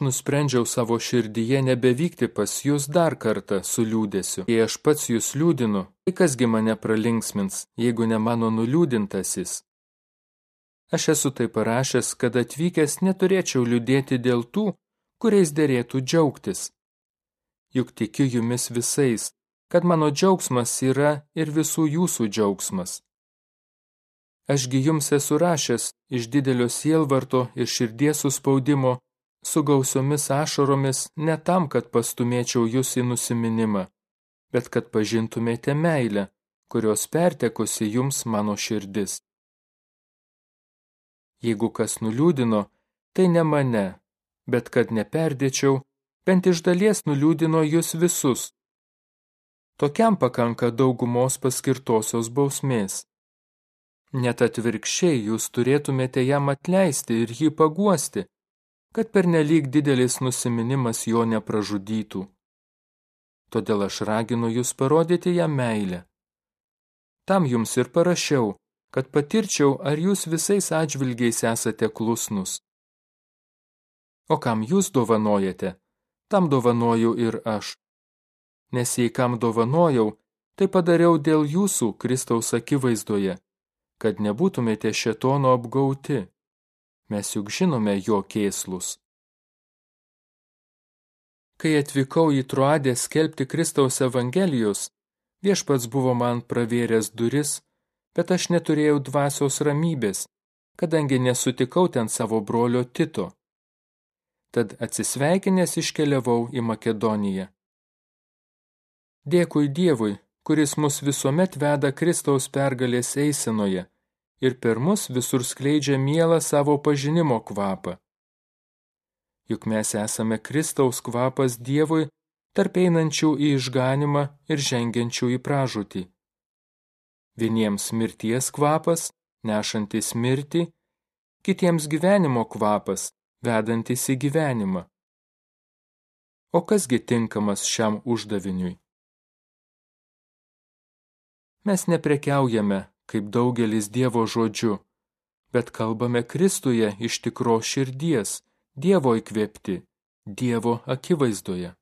nusprendžiau savo širdyje nebevykti pas jūs dar kartą su liūdėsiu. Jei aš pats jūs liūdinu, tai kasgi mane pralinksmins, jeigu ne mano nuliūdintasis. Aš esu tai parašęs, kad atvykęs neturėčiau liūdėti dėl tų, kuriais dėrėtų džiaugtis. Juk tikiu jumis visais, kad mano džiaugsmas yra ir visų jūsų džiaugsmas. Ašgi jums esu rašęs iš didelio sielvarto ir širdies suspaudimo, su gausiomis ašaromis ne tam, kad pastumėčiau jūs į nusiminimą, bet kad pažintumėte meilę, kurios pertekusi jums mano širdis. Jeigu kas nuliūdino, tai ne mane, bet kad neperdėčiau, bent iš dalies nuliūdino jūs visus. Tokiam pakanka daugumos paskirtosios bausmės. Net atvirkščiai jūs turėtumėte jam atleisti ir jį paguosti, kad pernelyg didelis nusiminimas jo nepražudytų. Todėl aš raginu jūs parodyti jam meilę. Tam jums ir parašiau, kad patirčiau, ar jūs visais atžvilgiais esate klusnus. O kam jūs dovanojate, tam dovanoju ir aš. Nes jei kam dovanojau, tai padariau dėl jūsų Kristaus akivaizdoje, kad nebūtumėte šetono apgauti mes juk žinome jo kėslus. Kai atvykau į Troadę skelbti Kristaus Evangelijos, viešpats buvo man pravėręs duris, bet aš neturėjau dvasios ramybės, kadangi nesutikau ten savo brolio Tito. Tad atsisveikinęs iškeliavau į Makedoniją. Dėkui Dievui, kuris mus visuomet veda Kristaus pergalės eisenoje – ir per mus visur skleidžia mielą savo pažinimo kvapą. Juk mes esame Kristaus kvapas Dievui, tarp einančių į išganimą ir žengiančių į pražūtį. Vieniems mirties kvapas, nešantis mirtį, kitiems gyvenimo kvapas, vedantis į gyvenimą. O kasgi tinkamas šiam uždaviniui? Mes neprekiaujame kaip daugelis Dievo žodžiu, bet kalbame Kristuje iš tikro širdies, Dievo įkvėpti, Dievo akivaizdoje.